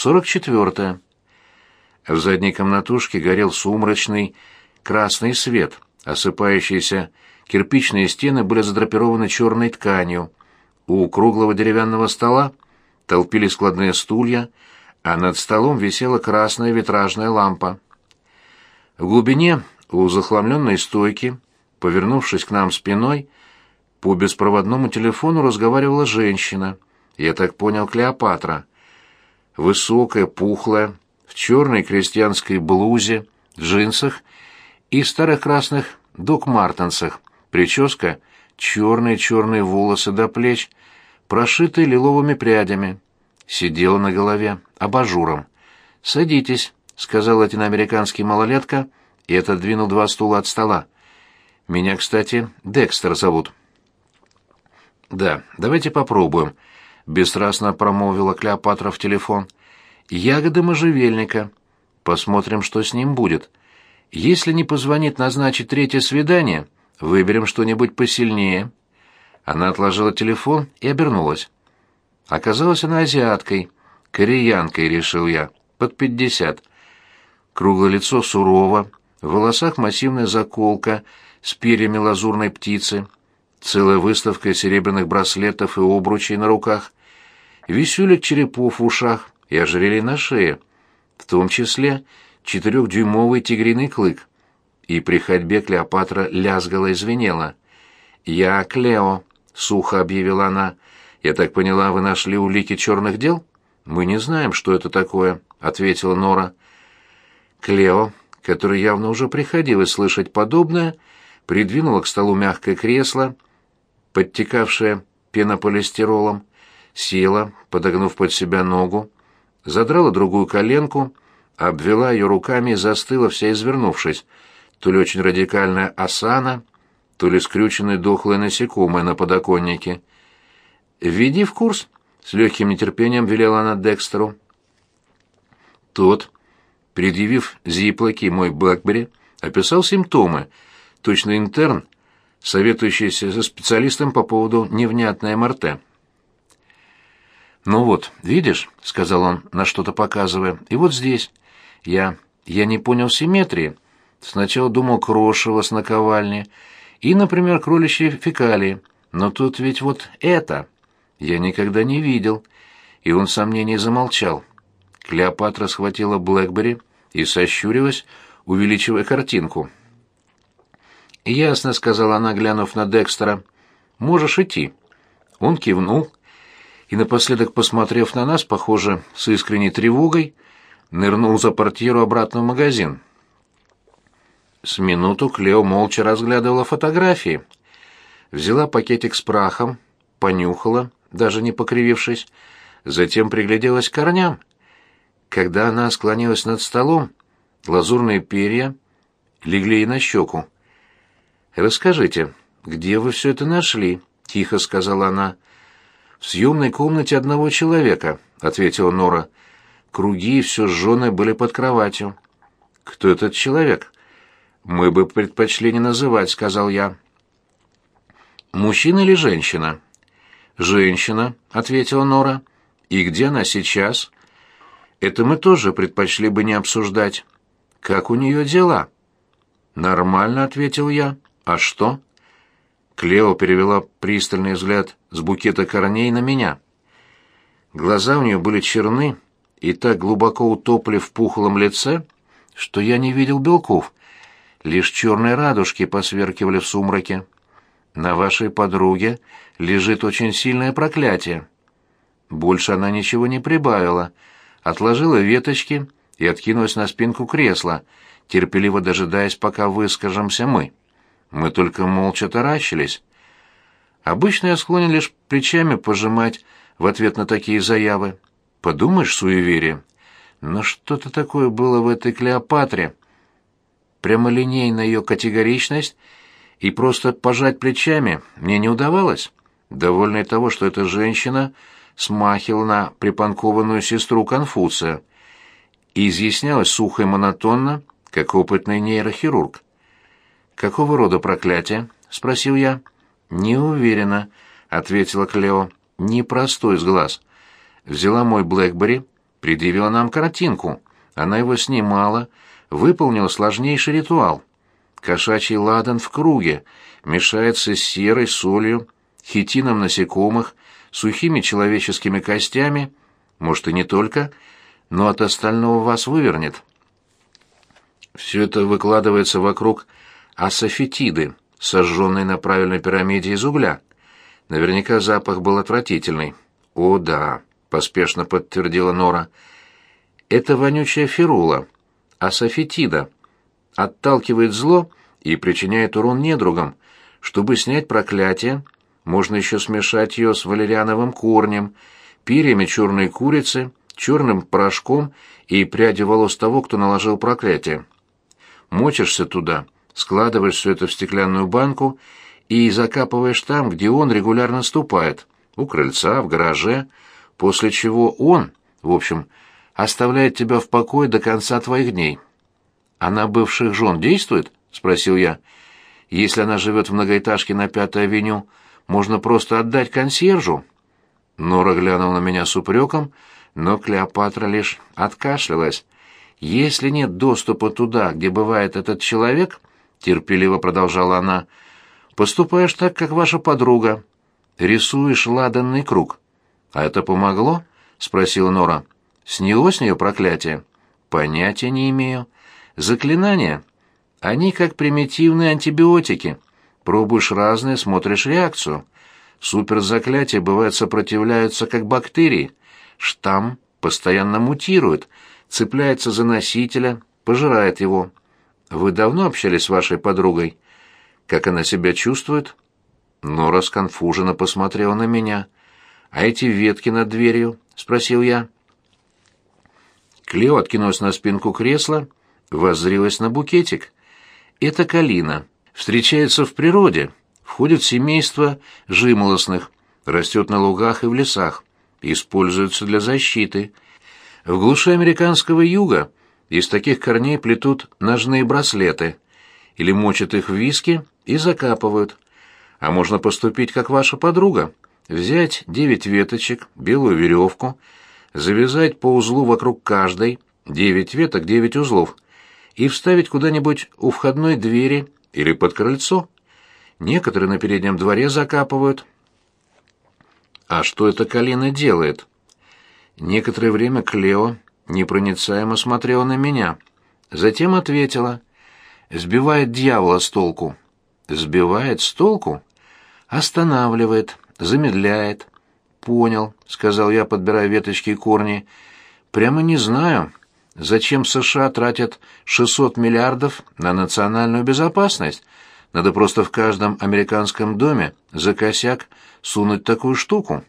Сорок четвертое. В задней комнатушке горел сумрачный красный свет, осыпающиеся кирпичные стены были задрапированы черной тканью. У круглого деревянного стола толпились складные стулья, а над столом висела красная витражная лампа. В глубине, у захламленной стойки, повернувшись к нам спиной, по беспроводному телефону разговаривала женщина. Я так понял, Клеопатра. Высокая, пухлая, в черной крестьянской блузе, джинсах и старых красных док-мартенсах, прическа, черные-черные волосы до плеч, прошитые лиловыми прядями, сидела на голове абажуром. «Садитесь», — сказал латиноамериканский малолетка и отодвинул два стула от стола. «Меня, кстати, Декстер зовут». «Да, давайте попробуем», — бесстрастно промолвила Клеопатра в телефон ягоды можжевельника. Посмотрим, что с ним будет. Если не позвонит назначить третье свидание, выберем что-нибудь посильнее». Она отложила телефон и обернулась. Оказалась она азиаткой, кореянкой, решил я, под пятьдесят. Круглое лицо сурово, в волосах массивная заколка с перьями лазурной птицы, целая выставка серебряных браслетов и обручей на руках, висюлек черепов в ушах, и ожерелье на шее, в том числе четырехдюймовый тигриный клык. И при ходьбе Клеопатра лязгала и звенела. «Я Клео», — сухо объявила она. «Я так поняла, вы нашли улики черных дел?» «Мы не знаем, что это такое», — ответила Нора. Клео, который явно уже приходилось слышать подобное, придвинула к столу мягкое кресло, подтекавшее пенополистиролом, села, подогнув под себя ногу, задрала другую коленку, обвела ее руками и застыла, вся извернувшись, то ли очень радикальная осана, то ли скрюченное дохлое насекомое на подоконнике. «Введи в курс», — с легким нетерпением велела она Декстеру. Тот, предъявив зиплоки мой Блэкбери, описал симптомы, точно интерн, советующийся со специалистом по поводу невнятной МРТ. «Ну вот, видишь», — сказал он, на что-то показывая, — «и вот здесь. Я... я не понял симметрии. Сначала думал крошево с наковальни и, например, кроличьи фекалии. Но тут ведь вот это я никогда не видел». И он в сомнении замолчал. Клеопатра схватила Блэкбери и сощурилась, увеличивая картинку. «Ясно», — сказала она, глянув на Декстера. «Можешь идти». Он кивнул и напоследок, посмотрев на нас, похоже, с искренней тревогой, нырнул за портьеру обратно в магазин. С минуту Клео молча разглядывала фотографии. Взяла пакетик с прахом, понюхала, даже не покривившись, затем пригляделась к корням. Когда она склонилась над столом, лазурные перья легли ей на щеку. «Расскажите, где вы все это нашли?» — тихо сказала она. «В съемной комнате одного человека», — ответила Нора. «Круги и все сжженное были под кроватью». «Кто этот человек?» «Мы бы предпочли не называть», — сказал я. «Мужчина или женщина?» «Женщина», — ответила Нора. «И где она сейчас?» «Это мы тоже предпочли бы не обсуждать. Как у нее дела?» «Нормально», — ответил я. «А что?» Клео перевела пристальный взгляд с букета корней на меня. Глаза у нее были черны и так глубоко утопли в пухлом лице, что я не видел белков. Лишь черные радужки посверкивали в сумраке. На вашей подруге лежит очень сильное проклятие. Больше она ничего не прибавила, отложила веточки и откинулась на спинку кресла, терпеливо дожидаясь, пока выскажемся мы. Мы только молча таращились. Обычно я склонен лишь плечами пожимать в ответ на такие заявы. Подумаешь, суеверие. Но что-то такое было в этой Клеопатре. Прямолинейная ее категоричность и просто пожать плечами мне не удавалось. Довольно того, что эта женщина смахивала на припанкованную сестру Конфуция и изъяснялась сухо и монотонно, как опытный нейрохирург. «Какого рода проклятие?» — спросил я. «Не уверена», — ответила Клео. «Непростой с глаз». Взяла мой Блэкбери, предъявила нам картинку. Она его снимала, выполнила сложнейший ритуал. Кошачий ладан в круге мешается с серой, солью, хитином насекомых, сухими человеческими костями, может и не только, но от остального вас вывернет. Все это выкладывается вокруг асофетиды, сожженной на правильной пирамиде из угля. Наверняка запах был отвратительный. «О, да», — поспешно подтвердила Нора. «Это вонючая ферула, асофетида. Отталкивает зло и причиняет урон недругам. Чтобы снять проклятие, можно еще смешать ее с валериановым корнем, перьями черной курицы, черным порошком и прядью волос того, кто наложил проклятие. Мочишься туда, складываешь все это в стеклянную банку и закапываешь там, где он регулярно ступает, у крыльца, в гараже, после чего он, в общем, оставляет тебя в покое до конца твоих дней. «А на бывших жен действует?» — спросил я. «Если она живет в многоэтажке на Пятой авеню, можно просто отдать консьержу». Нора глянула на меня с упреком, но Клеопатра лишь откашлялась. «Если нет доступа туда, где бывает этот человек», — терпеливо продолжала она, — «поступаешь так, как ваша подруга. Рисуешь ладанный круг». «А это помогло?» — спросила Нора. «Сняло с нее проклятие?» «Понятия не имею. Заклинания? Они как примитивные антибиотики. Пробуешь разные, смотришь реакцию. Суперзаклятия, бывает, сопротивляются как бактерии. Штамм постоянно мутирует, цепляется за носителя, пожирает его. Вы давно общались с вашей подругой? Как она себя чувствует? Нора сконфуженно посмотрела на меня. «А эти ветки над дверью?» — спросил я. Клео откинулась на спинку кресла, воззрилась на букетик. «Это калина. Встречается в природе, входит в семейство жимолостных, растет на лугах и в лесах, используется для защиты. В глуши американского юга из таких корней плетут ножные браслеты или мочат их в виски и закапывают. А можно поступить, как ваша подруга, взять девять веточек, белую веревку, завязать по узлу вокруг каждой, девять веток, девять узлов, и вставить куда-нибудь у входной двери или под крыльцо. Некоторые на переднем дворе закапывают. А что эта калина делает? Некоторое время Клео непроницаемо смотрела на меня. Затем ответила. «Сбивает дьявола с толку». «Сбивает с толку?» «Останавливает, замедляет». «Понял», — сказал я, подбирая веточки и корни. «Прямо не знаю, зачем США тратят 600 миллиардов на национальную безопасность. Надо просто в каждом американском доме за косяк сунуть такую штуку».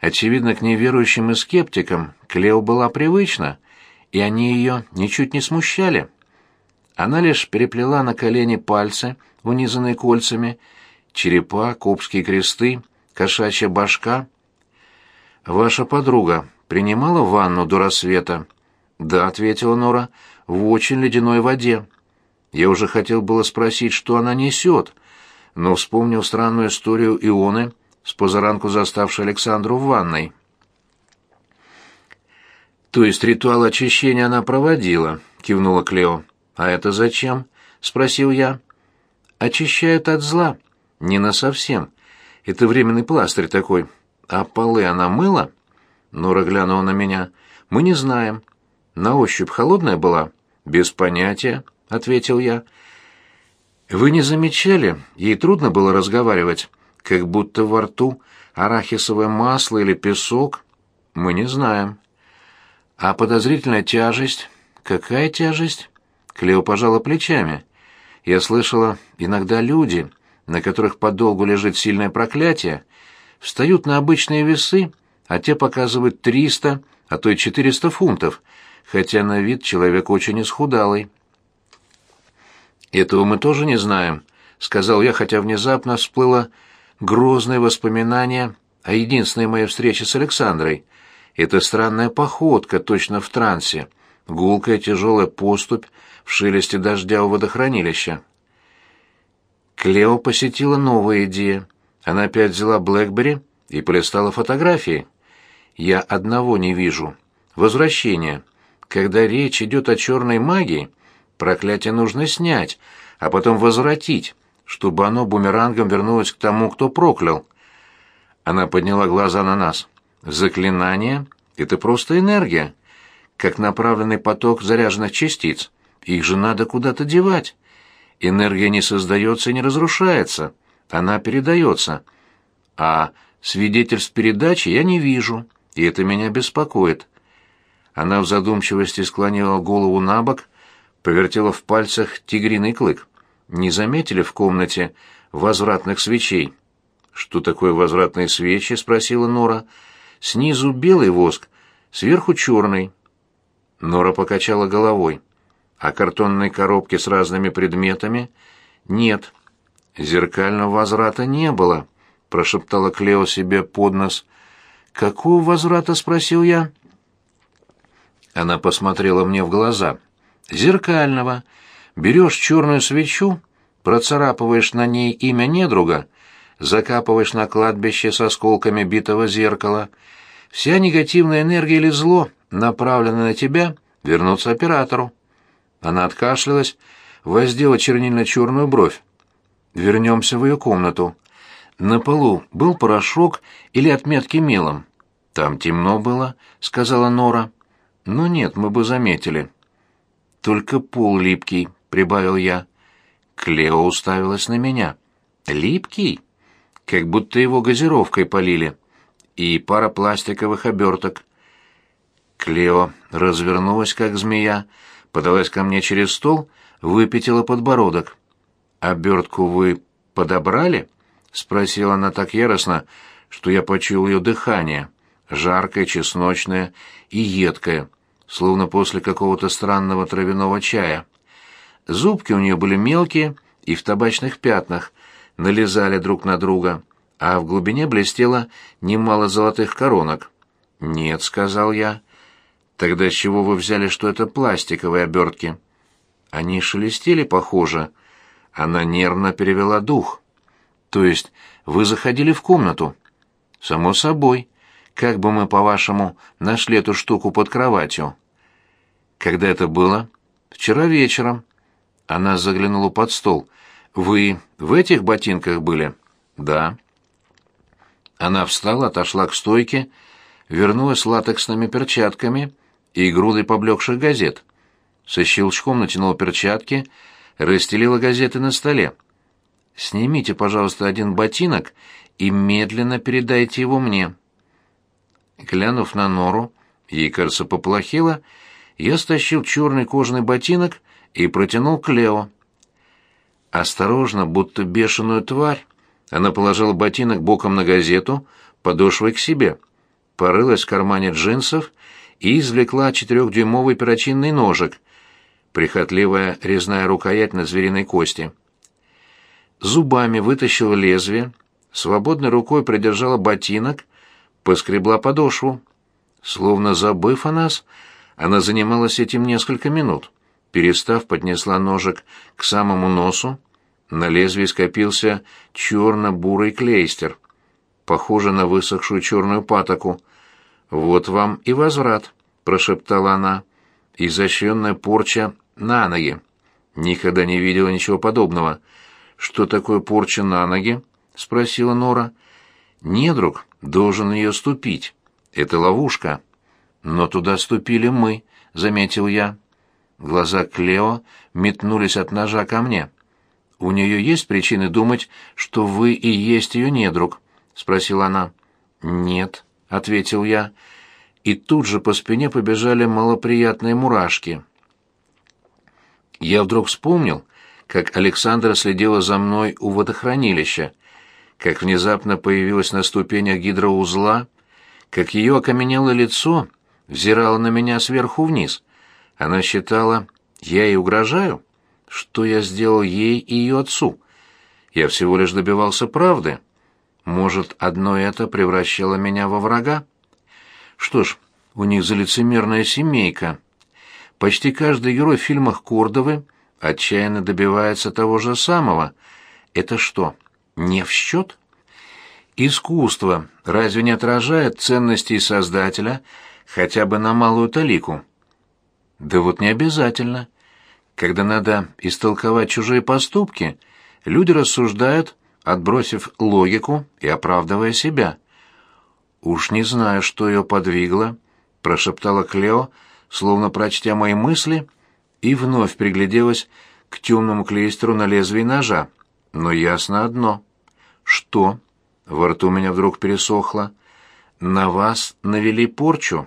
Очевидно, к неверующим и скептикам Клео была привычна, и они ее ничуть не смущали. Она лишь переплела на колени пальцы, унизанные кольцами, черепа, копские кресты, кошачья башка. «Ваша подруга принимала ванну до рассвета?» «Да», — ответила Нора, — «в очень ледяной воде». Я уже хотел было спросить, что она несет, но вспомнил странную историю Ионы, с позаранку заставшей Александру в ванной. «То есть ритуал очищения она проводила?» — кивнула Клео. «А это зачем?» — спросил я. «Очищают от зла. Не на совсем. Это временный пластырь такой. А полы она мыла?» Нора глянула на меня. «Мы не знаем. На ощупь холодная была?» «Без понятия», — ответил я. «Вы не замечали? Ей трудно было разговаривать, как будто во рту арахисовое масло или песок. Мы не знаем». «А подозрительная тяжесть? Какая тяжесть?» Клео пожала плечами. «Я слышала, иногда люди, на которых подолгу лежит сильное проклятие, встают на обычные весы, а те показывают триста, а то и четыреста фунтов, хотя на вид человек очень исхудалый. «Этого мы тоже не знаем», — сказал я, хотя внезапно всплыло грозное воспоминание о единственной моей встрече с Александрой. Это странная походка, точно в трансе, гулкая тяжелая поступь в шелесте дождя у водохранилища. Клео посетила новая идея. Она опять взяла Блэкбери и полистала фотографии. Я одного не вижу. возвращение. Когда речь идет о черной магии, проклятие нужно снять, а потом возвратить, чтобы оно бумерангом вернулось к тому, кто проклял. Она подняла глаза на нас. Заклинание — это просто энергия, как направленный поток заряженных частиц. Их же надо куда-то девать. Энергия не создается и не разрушается, она передается. А свидетельств передачи я не вижу, и это меня беспокоит. Она в задумчивости склонила голову на бок, повертела в пальцах тигриный клык. Не заметили в комнате возвратных свечей? «Что такое возвратные свечи?» — спросила Нора. «Снизу белый воск, сверху черный». Нора покачала головой. «А картонной коробки с разными предметами?» «Нет». «Зеркального возврата не было», — прошептала Клео себе под нос. «Какого возврата?» — спросил я. Она посмотрела мне в глаза. «Зеркального. Берешь черную свечу, процарапываешь на ней имя недруга, закапываешь на кладбище с осколками битого зеркала. Вся негативная энергия или зло, направленное на тебя, вернутся оператору». Она откашлялась, воздела чернильно-черную бровь. «Вернемся в ее комнату. На полу был порошок или отметки мелом?» «Там темно было», — сказала Нора. «Ну нет, мы бы заметили». «Только пол липкий», — прибавил я. Клео уставилась на меня. «Липкий?» Как будто его газировкой полили. И пара пластиковых оберток. Клео развернулась, как змея, подалась ко мне через стол, выпятила подбородок. «Обертку вы подобрали?» — спросила она так яростно, что я почуял ее дыхание жаркое, чесночное и едкое, словно после какого-то странного травяного чая. Зубки у нее были мелкие и в табачных пятнах, налезали друг на друга, а в глубине блестело немало золотых коронок. «Нет», — сказал я. «Тогда с чего вы взяли, что это пластиковые обертки?» Они шелестели, похоже. Она нервно перевела дух. «То есть вы заходили в комнату?» «Само собой. Как бы мы, по-вашему, нашли эту штуку под кроватью? Когда это было? Вчера вечером. Она заглянула под стол. Вы в этих ботинках были? Да. Она встала, отошла к стойке, вернулась с латексными перчатками и грудой поблекших газет. Со щелчком натянула перчатки, расстелила газеты на столе. «Снимите, пожалуйста, один ботинок и медленно передайте его мне». Глянув на нору, ей, кажется, поплохело, я стащил черный кожаный ботинок и протянул к Лео. Осторожно, будто бешеную тварь, она положила ботинок боком на газету, подошвой к себе, порылась в кармане джинсов и извлекла четырехдюймовый перочинный ножик, прихотливая резная рукоять на звериной кости. Зубами вытащила лезвие, свободной рукой придержала ботинок поскребла подошву. Словно забыв о нас, она занималась этим несколько минут. Перестав, поднесла ножик к самому носу. На лезвии скопился черно-бурый клейстер, похожий на высохшую черную патоку. «Вот вам и возврат», — прошептала она. «Изощренная порча на ноги». Никогда не видела ничего подобного. «Что такое порча на ноги?» — спросила Нора. «Недруг должен ее ступить. Это ловушка. Но туда ступили мы, заметил я. Глаза Клео метнулись от ножа ко мне. У нее есть причины думать, что вы и есть ее недруг, спросила она. Нет, ответил я. И тут же по спине побежали малоприятные мурашки. Я вдруг вспомнил, как Александра следила за мной у водохранилища как внезапно появилась на ступенях гидроузла, как ее окаменелое лицо взирало на меня сверху вниз. Она считала, я ей угрожаю? Что я сделал ей и ее отцу? Я всего лишь добивался правды. Может, одно это превращало меня во врага? Что ж, у них за лицемерная семейка. Почти каждый герой в фильмах Кордовы отчаянно добивается того же самого. Это что, не в счет? Искусство разве не отражает ценностей Создателя, хотя бы на малую талику. Да вот не обязательно. Когда надо истолковать чужие поступки, люди рассуждают, отбросив логику и оправдывая себя. Уж не знаю, что ее подвигло, прошептала Клео, словно прочтя мои мысли, и вновь пригляделась к темному клейстеру на лезвии ножа. Но ясно одно. Что? Во рту меня вдруг пересохло. На вас навели порчу.